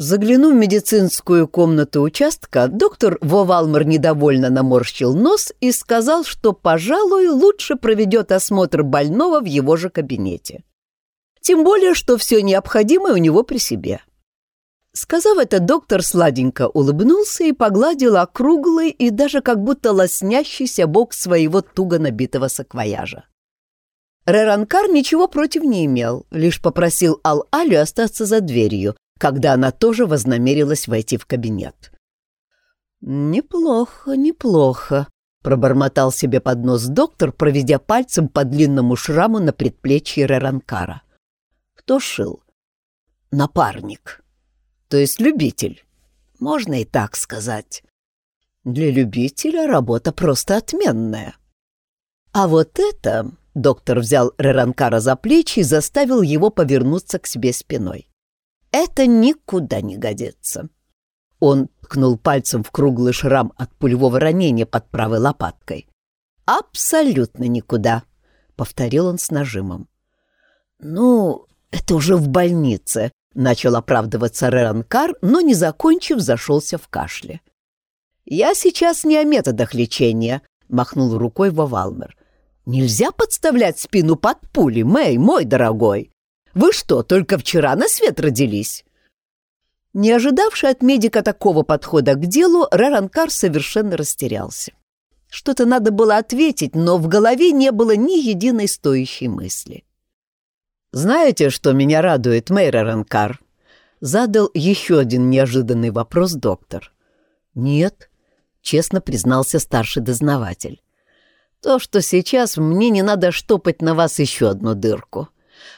Заглянув в медицинскую комнату участка, доктор Вовалмер недовольно наморщил нос и сказал, что, пожалуй, лучше проведет осмотр больного в его же кабинете. Тем более, что все необходимое у него при себе. Сказав это, доктор сладенько улыбнулся и погладил округлый и даже как будто лоснящийся бок своего туго набитого саквояжа. Реранкар ничего против не имел, лишь попросил Ал-Алю остаться за дверью, когда она тоже вознамерилась войти в кабинет. «Неплохо, неплохо», — пробормотал себе под нос доктор, проведя пальцем по длинному шраму на предплечье Реранкара. «Кто шил?» «Напарник. То есть любитель. Можно и так сказать. Для любителя работа просто отменная. А вот это...» — доктор взял Реранкара за плечи и заставил его повернуться к себе спиной. Это никуда не годится. Он ткнул пальцем в круглый шрам от пулевого ранения под правой лопаткой. «Абсолютно никуда», — повторил он с нажимом. «Ну, это уже в больнице», — начал оправдываться Реранкар, но, не закончив, зашелся в кашле. «Я сейчас не о методах лечения», — махнул рукой Вовалмер. «Нельзя подставлять спину под пули, Мэй, мой дорогой. Вы что, только вчера на свет родились?» Не ожидавший от медика такого подхода к делу, Раранкар совершенно растерялся. Что-то надо было ответить, но в голове не было ни единой стоящей мысли. «Знаете, что меня радует, мэй Раранкар?» Задал еще один неожиданный вопрос доктор. «Нет», — честно признался старший дознаватель. «То, что сейчас мне не надо штопать на вас еще одну дырку».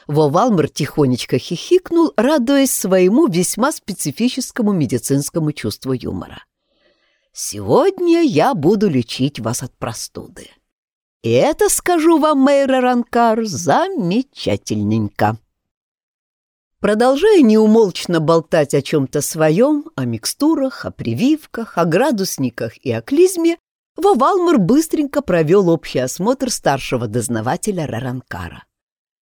Вовалмер тихонечко хихикнул, радуясь своему весьма специфическому медицинскому чувству юмора. «Сегодня я буду лечить вас от простуды. И это, скажу вам, Мэйра Ранкар, замечательненько». Продолжая неумолчно болтать о чем-то своем, о микстурах, о прививках, о градусниках и о клизме, Вовалмер быстренько провел общий осмотр старшего дознавателя Раранкара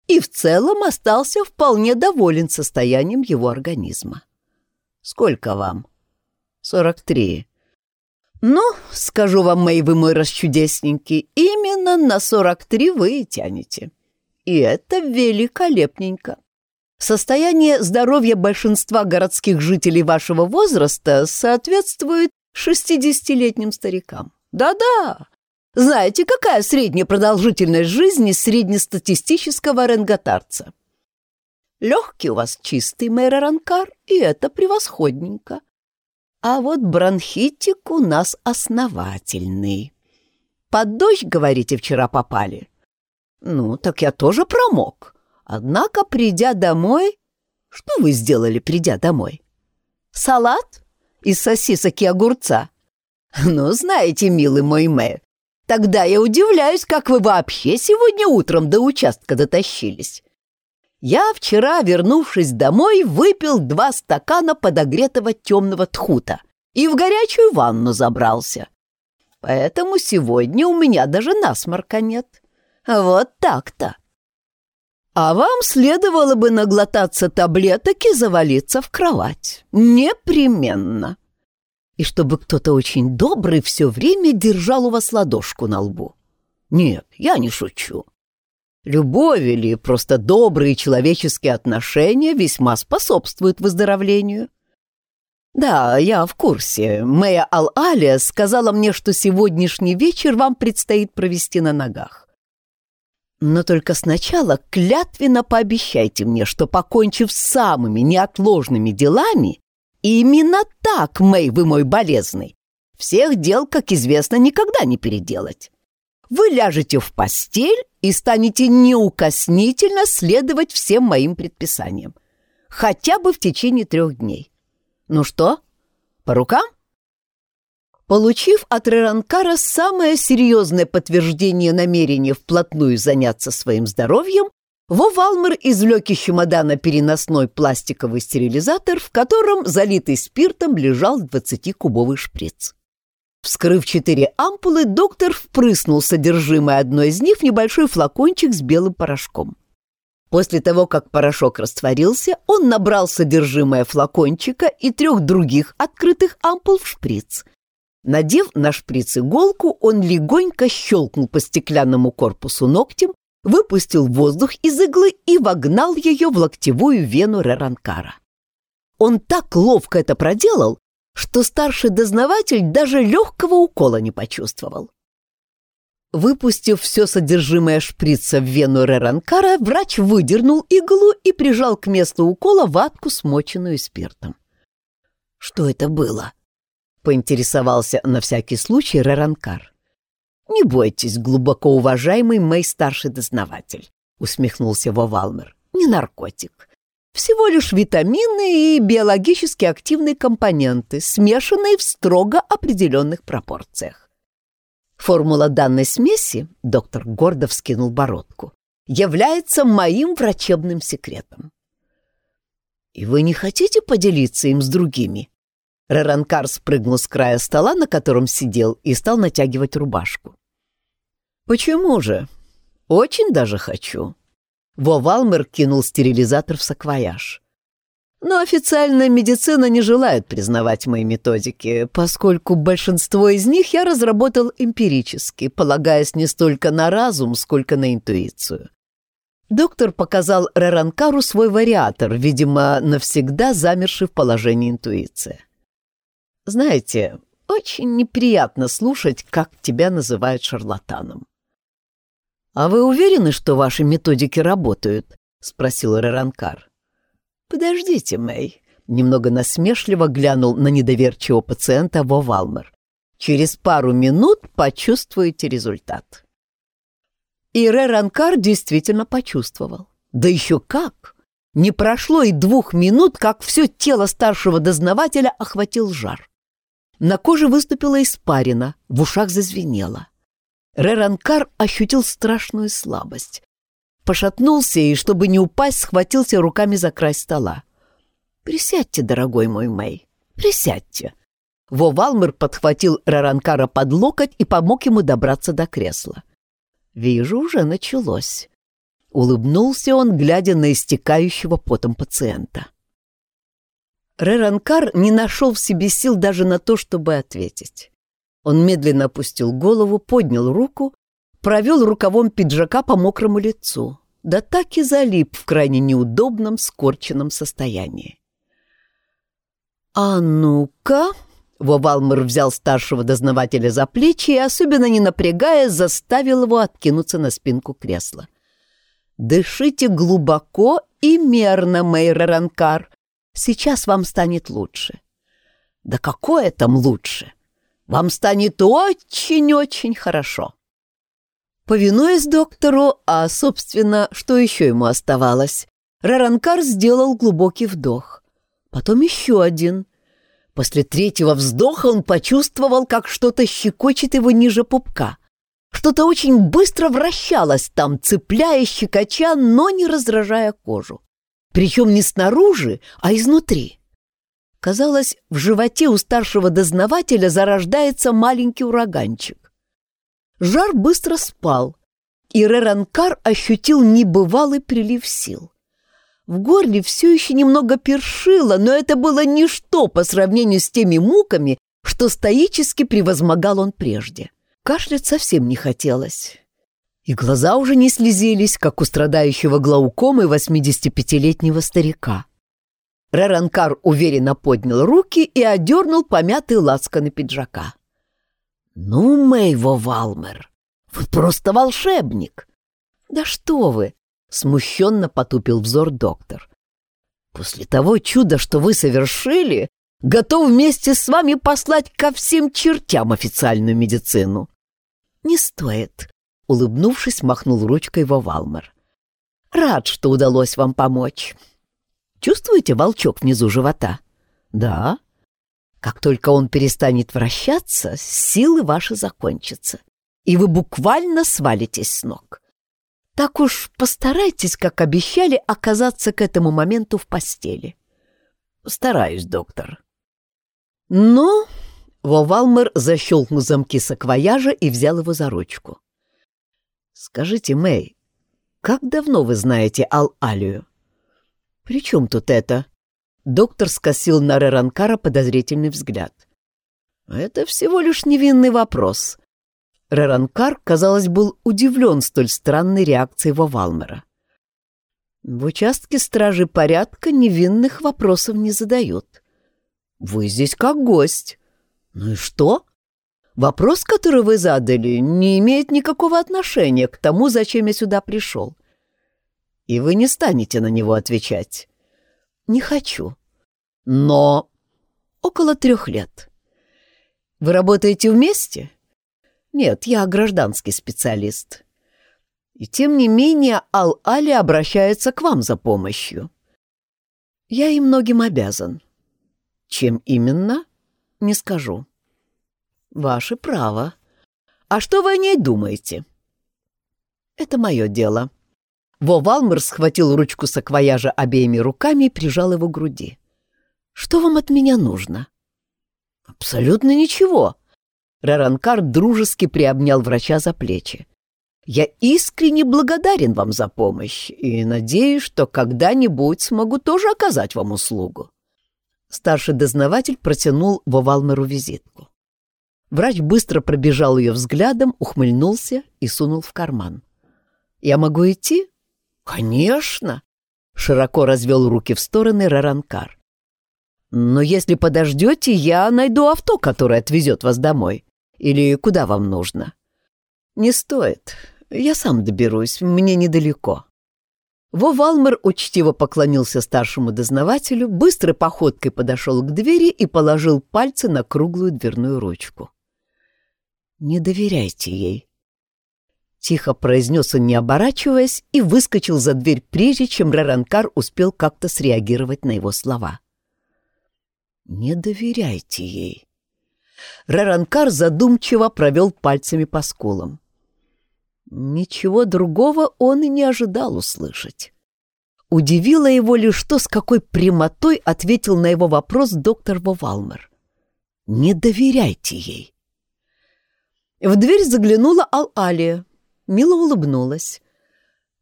и в целом остался вполне доволен состоянием его организма. «Сколько вам?» «Сорок три». «Ну, скажу вам, мои вы мой расчудесненький, именно на сорок три вы и тянете. И это великолепненько. Состояние здоровья большинства городских жителей вашего возраста соответствует шестидесятилетним старикам. Да-да, знаете, какая средняя продолжительность жизни среднестатистического оренготарца? Легкий у вас чистый, мэр Аранкар, и это превосходненько. А вот бронхитик у нас основательный. Под дождь, говорите, вчера попали? Ну, так я тоже промок. Однако, придя домой... Что вы сделали, придя домой? Салат? Из сосисок и огурца? Ну, знаете, милый мой мэр, Тогда я удивляюсь, как вы вообще сегодня утром до участка дотащились. Я вчера, вернувшись домой, выпил два стакана подогретого темного тхута и в горячую ванну забрался. Поэтому сегодня у меня даже насморка нет. Вот так-то. А вам следовало бы наглотаться таблеток и завалиться в кровать. Непременно и чтобы кто-то очень добрый все время держал у вас ладошку на лбу. Нет, я не шучу. Любовь или просто добрые человеческие отношения весьма способствуют выздоровлению. Да, я в курсе. Мэя Ал-Алия сказала мне, что сегодняшний вечер вам предстоит провести на ногах. Но только сначала клятвенно пообещайте мне, что, покончив с самыми неотложными делами, именно так, Мэй, вы мой болезный. Всех дел, как известно, никогда не переделать. Вы ляжете в постель и станете неукоснительно следовать всем моим предписаниям. Хотя бы в течение трех дней. Ну что, по рукам? Получив от Реранкара самое серьезное подтверждение намерения вплотную заняться своим здоровьем, Вовалмер извлек из чемодана переносной пластиковый стерилизатор, в котором, залитый спиртом, лежал 20-кубовый шприц. Вскрыв четыре ампулы, доктор впрыснул содержимое одной из них в небольшой флакончик с белым порошком. После того, как порошок растворился, он набрал содержимое флакончика и трех других открытых ампул в шприц. Надев на шприц иголку, он легонько щелкнул по стеклянному корпусу ногтем, выпустил воздух из иглы и вогнал ее в локтевую вену Реранкара. Он так ловко это проделал, что старший дознаватель даже легкого укола не почувствовал. Выпустив все содержимое шприца в вену Реранкара, врач выдернул иглу и прижал к месту укола ватку, смоченную спиртом. «Что это было?» — поинтересовался на всякий случай Реранкар. «Не бойтесь, глубоко уважаемый мой старший дознаватель», — усмехнулся Вовалмер. «Не наркотик. Всего лишь витамины и биологически активные компоненты, смешанные в строго определенных пропорциях. Формула данной смеси, доктор гордо вскинул бородку, является моим врачебным секретом. И вы не хотите поделиться им с другими? Раранкар спрыгнул с края стола, на котором сидел, и стал натягивать рубашку. «Почему же? Очень даже хочу». Вовалмер кинул стерилизатор в саквояж. Но официальная медицина не желает признавать мои методики, поскольку большинство из них я разработал эмпирически, полагаясь не столько на разум, сколько на интуицию. Доктор показал Реранкару свой вариатор, видимо, навсегда замерший в положении интуиция. Знаете, очень неприятно слушать, как тебя называют шарлатаном. «А вы уверены, что ваши методики работают?» — спросил Реранкар. «Подождите, Мэй», — немного насмешливо глянул на недоверчивого пациента Вовалмер. «Через пару минут почувствуете результат». И Реранкар действительно почувствовал. Да еще как! Не прошло и двух минут, как все тело старшего дознавателя охватил жар. На коже выступила испарина, в ушах зазвенело. Реранкар ощутил страшную слабость пошатнулся и, чтобы не упасть, схватился руками за край стола. «Присядьте, дорогой мой Мэй, присядьте». Во Валмер подхватил Раранкара под локоть и помог ему добраться до кресла. «Вижу, уже началось». Улыбнулся он, глядя на истекающего потом пациента. Реранкар не нашел в себе сил даже на то, чтобы ответить. Он медленно опустил голову, поднял руку провел рукавом пиджака по мокрому лицу, да так и залип в крайне неудобном скорченном состоянии. «А ну-ка!» Вовалмер взял старшего дознавателя за плечи и, особенно не напрягая, заставил его откинуться на спинку кресла. «Дышите глубоко и мерно, Мейра Ранкар. Сейчас вам станет лучше». «Да какое там лучше? Вам станет очень-очень хорошо». Повинуясь доктору, а, собственно, что еще ему оставалось, Раранкар сделал глубокий вдох. Потом еще один. После третьего вздоха он почувствовал, как что-то щекочет его ниже пупка. Что-то очень быстро вращалось там, цепляя, щекоча, но не раздражая кожу. Причем не снаружи, а изнутри. Казалось, в животе у старшего дознавателя зарождается маленький ураганчик. Жар быстро спал, и Реранкар ощутил небывалый прилив сил. В горле все еще немного першило, но это было ничто по сравнению с теми муками, что стоически превозмогал он прежде. Кашлять совсем не хотелось. И глаза уже не слезились, как у страдающего глаукомы 85-летнего старика. Реранкар уверенно поднял руки и одернул помятый лацканы пиджака. «Ну, Мэйво Валмер, вы просто волшебник!» «Да что вы!» — смущенно потупил взор доктор. «После того чуда, что вы совершили, готов вместе с вами послать ко всем чертям официальную медицину». «Не стоит», — улыбнувшись, махнул ручкой Валмер. «Рад, что удалось вам помочь. Чувствуете волчок внизу живота?» «Да», как только он перестанет вращаться, силы ваши закончатся, и вы буквально свалитесь с ног. Так уж постарайтесь, как обещали, оказаться к этому моменту в постели. Стараюсь, доктор. Ну, Вовалмер защелкнул замки саквояжа и взял его за ручку. Скажите, Мэй, Как давно вы знаете Ал-Алию? При чем тут это? Доктор скосил на Реранкара подозрительный взгляд. Это всего лишь невинный вопрос. Реранкар, казалось, был удивлен столь странной реакцией Вовалмера. В участке стражи порядка невинных вопросов не задают. Вы здесь как гость. Ну и что? Вопрос, который вы задали, не имеет никакого отношения к тому, зачем я сюда пришел. И вы не станете на него отвечать. Не хочу. Но около трех лет. Вы работаете вместе? Нет, я гражданский специалист. И тем не менее Ал-Али обращается к вам за помощью. Я им многим обязан. Чем именно? Не скажу. Ваше право. А что вы о ней думаете? Это мое дело. Во Валмер схватил ручку саквояжа обеими руками и прижал его к груди. Что вам от меня нужно? Абсолютно ничего. Раранкар дружески приобнял врача за плечи. Я искренне благодарен вам за помощь и надеюсь, что когда-нибудь смогу тоже оказать вам услугу. Старший дознаватель протянул Вовалмеру визитку. Врач быстро пробежал ее взглядом, ухмыльнулся и сунул в карман. «Я могу идти?» «Конечно!» — широко развел руки в стороны Раранкар. «Но если подождете, я найду авто, которое отвезет вас домой. Или куда вам нужно?» «Не стоит. Я сам доберусь. Мне недалеко». Во Валмер учтиво поклонился старшему дознавателю, быстрой походкой подошел к двери и положил пальцы на круглую дверную ручку. «Не доверяйте ей», — тихо произнес он, не оборачиваясь, и выскочил за дверь, прежде чем Раранкар успел как-то среагировать на его слова. «Не доверяйте ей». Раранкар задумчиво провел пальцами по скулам. Ничего другого он и не ожидал услышать. Удивило его лишь то, с какой прямотой ответил на его вопрос доктор Вовалмер. «Не доверяйте ей». В дверь заглянула Ал-Алия, мило улыбнулась.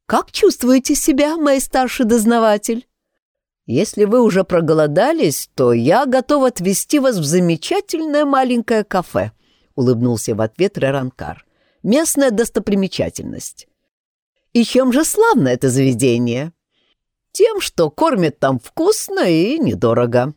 «Как чувствуете себя, мой старший дознаватель?» «Если вы уже проголодались, то я готов отвезти вас в замечательное маленькое кафе», — улыбнулся в ответ Реранкар. «Местная достопримечательность». «И чем же славно это заведение?» «Тем, что кормят там вкусно и недорого».